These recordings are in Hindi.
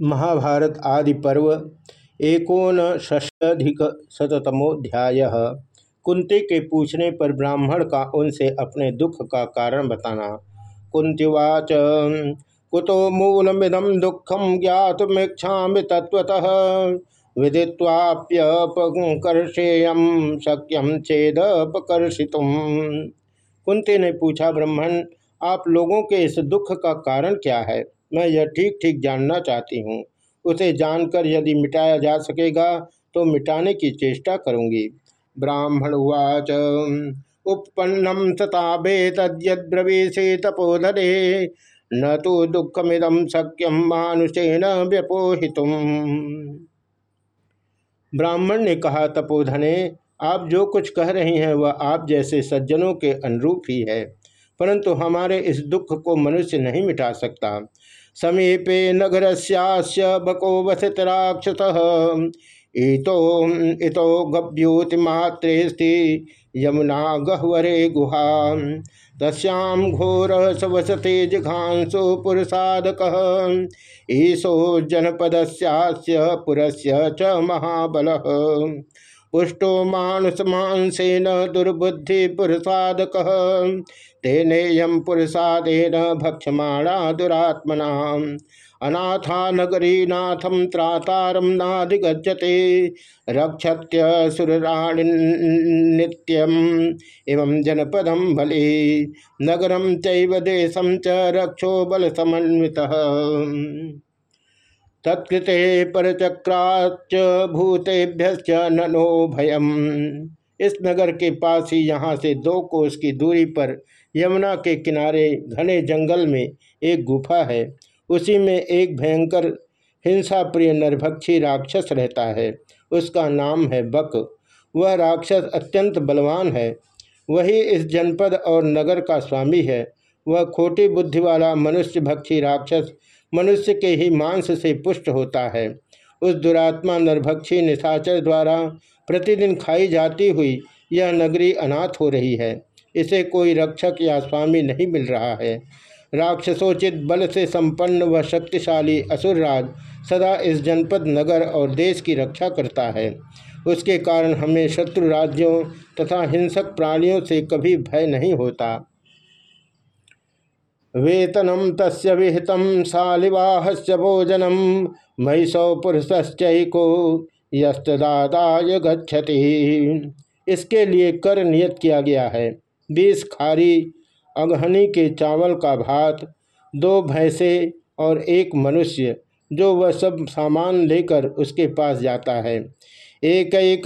महाभारत आदि पर्व एकोन षष्टिक शतमोध्याय कुंती के पूछने पर ब्राह्मण का उनसे अपने दुख का कारण बताना। कुंतीवाच कुतो मूलमिदम दुखम ज्ञातमीक्षा तत्वतः विदिवाप्यपकर्षेयम शक्यम चेदपकर्षित कुंती ने पूछा, ब्राह्मण, आप लोगों के इस दुख का कारण क्या है? मैं यह ठीक ठीक जानना चाहती हूँ। उसे जानकर यदि मिटाया जा सकेगा तो मिटाने की चेष्टा करूँगी। ब्राह्मण उवाच उपन्नम तताभे तद्यद्रवीषे तपोधरे न तो दुखमिदम शक्यम मानुषेण व्यपोहित ब्राह्मण ने कहा, तपोधने, आप जो कुछ कह रही हैं, वह आप जैसे सज्जनों के अनुरूप ही है। परंतु हमारे इस दुख को मनुष्य नहीं मिटा सकता। समीपे नगर बको वसित राक्षस। ईतो इतो गभ्युतिमात्रे स्थिति यमुना गहवरे गुहा। तस्याम घोर सवसते जिघांसु पुरसादक ईशो जनपद पुरस्य च महाबल। पुष्टो मानस मांसेन दुर्बुद्धि पुरुषादक तेनेयम पुरुषादेन भक्षमाणा दुरात्मना अनाथा नगरी नाथम त्रातारम नाधिगछते रक्षत्य सुरराणि नित्यम। एवं जनपदम भले नगरम चैव च रक्षो बल समन्वित तत्कृते परचक्राच भूतेभ्य ननो भयम। इस नगर के पास ही यहाँ से दो कोस की दूरी पर यमुना के किनारे घने जंगल में एक गुफा है। उसी में एक भयंकर हिंसा प्रिय नरभक्षी राक्षस रहता है। उसका नाम है बक। वह राक्षस अत्यंत बलवान है। वही इस जनपद और नगर का स्वामी है। वह खोटी बुद्धि वाला मनुष्य भक्षी राक्षस मनुष्य के ही मांस से पुष्ट होता है। उस दुरात्मा नरभक्षी निशाचर द्वारा प्रतिदिन खाई जाती हुई यह नगरी अनाथ हो रही है। इसे कोई रक्षक या स्वामी नहीं मिल रहा है। राक्षसोचित बल से संपन्न व शक्तिशाली असुरराज सदा इस जनपद, नगर और देश की रक्षा करता है। उसके कारण हमें शत्रु राज्यों तथा हिंसक प्राणियों से कभी भय नहीं होता। वेतनम तस् विहित शालिवाहस्य भोजनम महिषौ पुरुषश्चको यस्तदादाय गच्छति। इसके लिए कर नियत किया गया है। बीस खारी अगहनी के चावल का भात, दो भैंसे और एक मनुष्य, जो वह सब सामान लेकर उसके पास जाता है। एक एक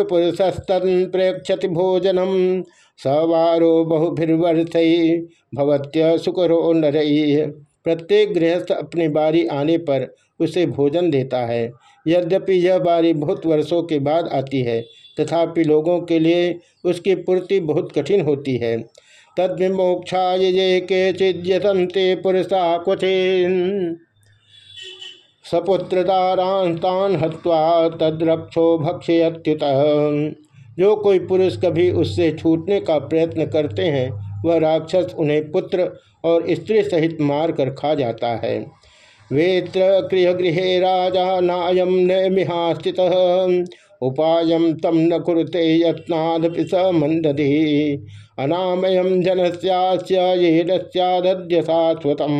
पुरुषस्तन प्रेक्षति भोजनम। सवारो बहुभिर्वर्थ भवत्य सुकरो नर। प्रत्येक गृहस्थ अपनी बारी आने पर उसे भोजन देता है। यद्यपि यह बारी बहुत वर्षों के बाद आती है, तथापि लोगों के लिए उसकी पूर्ति बहुत कठिन होती है। तद्विमोक्षा ये के चिद्यतंते पुरुषा क्वचिन। सपुत्रदारांतान हत्वा तद्रक्षो भक्ष्यत्युत। जो कोई पुरुष कभी उससे छूटने का प्रयत्न करते हैं, वह राक्षस उन्हें पुत्र और स्त्री सहित मार कर खा जाता है। वेत्र गृह राजा नायम न स्थित उपायम तम न कुरुते यत्नादपि स मंदधि अनामयम जनस्याद्य शाश्वतम।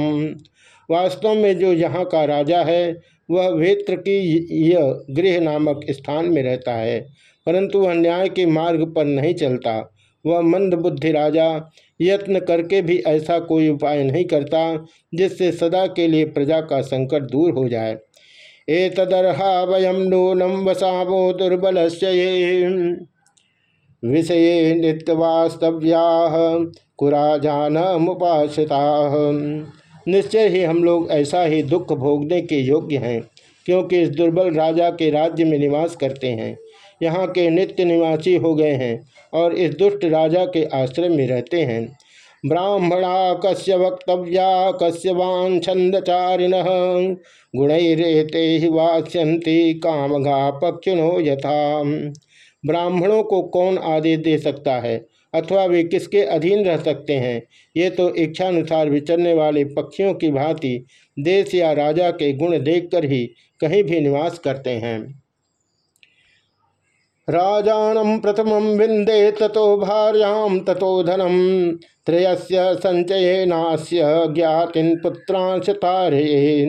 वास्तव में जो यहाँ का राजा है, वह वेत्र की यह गृह नामक स्थान में रहता है, परंतु वह न्याय के मार्ग पर नहीं चलता। वह मंद बुद्धि राजा यत्न करके भी ऐसा कोई उपाय नहीं करता जिससे सदा के लिए प्रजा का संकट दूर हो जाए। ए तदर्हा वयम नूनम वसावो दुर्बल विषय नित्यवास्तव्या कुराजान मुपाश्रिता निश्चय ही हम लोग ऐसा ही दुख भोगने के योग्य हैं, क्योंकि इस दुर्बल राजा के राज्य में निवास करते हैं। यहाँ के नित्य निवासी हो गए हैं और इस दुष्ट राजा के आश्रय में रहते हैं। ब्राह्मणा कस्य वक्तव्या कस्य वाछंदचारिण गुणैरेते वास्यंती कामघा पक्षिणो यथा ब्राह्मणों को कौन आदेश दे सकता है? अथवा वे किसके अधीन रह सकते हैं? ये तो इच्छानुसार विचरने वाले पक्षियों की भांति देश या राजा के गुण देखकर ही कहीं भी निवास करते हैं। राजानम प्रथम विंदे ततो भार्याम ततो त्रयस्य संचय नास्य ज्ञातिन पुत्रांश तारे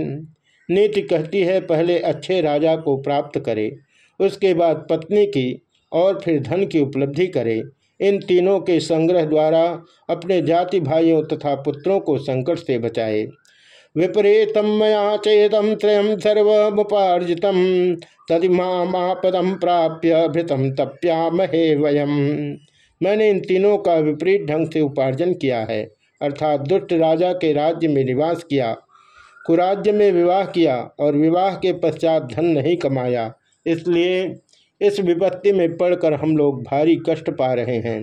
नीति कहती है, पहले अच्छे राजा को प्राप्त करे, उसके बाद पत्नी की और फिर धन की उपलब्धि करे। इन तीनों के संग्रह द्वारा अपने जाति भाइयों तथा पुत्रों को संकट से बचाए। विपरीतम मया चेतम त्रयम सर्वमुपार्जित तदिमापदम प्राप्य भृतम तप्यामहे वयम। मैंने इन तीनों का विपरीत ढंग से उपार्जन किया है। अर्थात दुष्ट राजा के राज्य में निवास किया, कुराज्य में विवाह किया और विवाह के पश्चात धन नहीं कमाया। इसलिए इस विपत्ति में पड़कर हम लोग भारी कष्ट पा रहे हैं।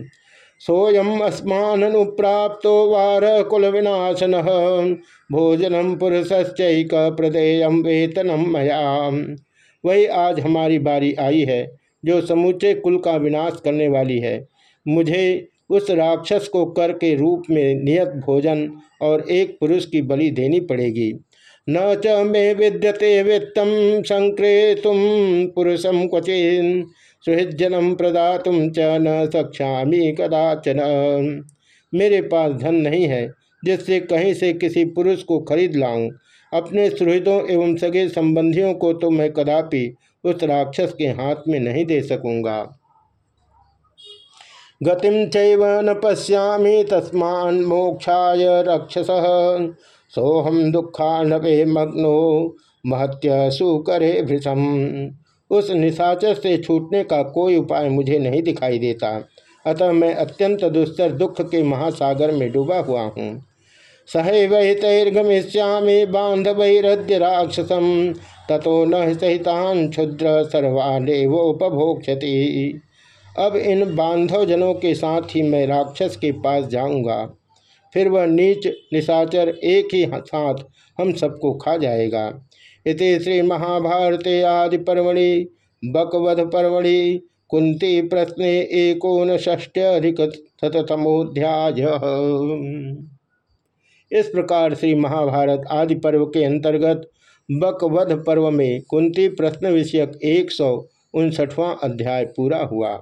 सोयम अस्मान अनुप्राप्त वार कुल विनाशन भोजनम पुरुषश्चक प्रदेयम वेतनम मया। वही आज हमारी बारी आई है, जो समूचे कुल का विनाश करने वाली है। मुझे उस राक्षस को कर के रूप में नियत भोजन और एक पुरुष की बलि देनी पड़ेगी। न च मे विद्यते वित्तम संक्रेतुम पुरुषम क्वचिन। सुहृजनम प्रदातुम च न सक्षा कदाचन। मेरे पास धन नहीं है, जिससे कहीं से किसी पुरुष को खरीद लाऊं। अपने सुहृदों एवं सगे संबंधियों को तो मैं कदापि उस राक्षस के हाथ में नहीं दे सकूँगा। गतिम चैव न पश्यामी तस्मान मोक्षाय रक्षस। सोहम दुखानवे मग्नो, महत्य सुकरे भृषम उस निशाचर से छूटने का कोई उपाय मुझे नहीं दिखाई देता। अतः मैं अत्यंत दुस्तर दुख के महासागर में डूबा हुआ हूँ। सहैवहितर्गमिष्यामी बांधवैरद्य राक्षसम, ततो न सहितान क्षुद्र सर्वानेवोपभोक्षति अब इन बांधवजनों के साथ ही मैं राक्षस के पास जाऊँगा। फिर वह नीच निशाचर एक ही साथ हम सबको खा जाएगा। इति श्री महाभारते आदि पर्वणि बकवध पर्वणि कुंती प्रश्न एकोन षष्ट्यधिक शतमोध्याय इस प्रकार श्री महाभारत आदि पर्व के अंतर्गत बकवध पर्व में कुंती प्रश्न विषयक एक सौ उनसठवां अध्याय पूरा हुआ।